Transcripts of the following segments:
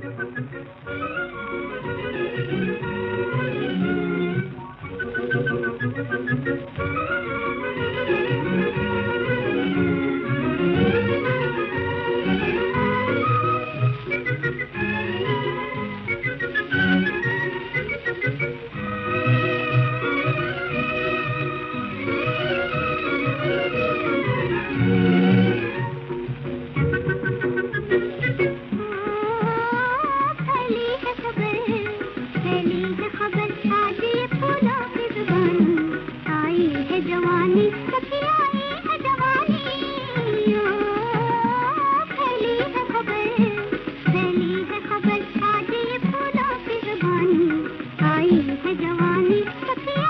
thank you जवानी सखिया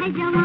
है जवान।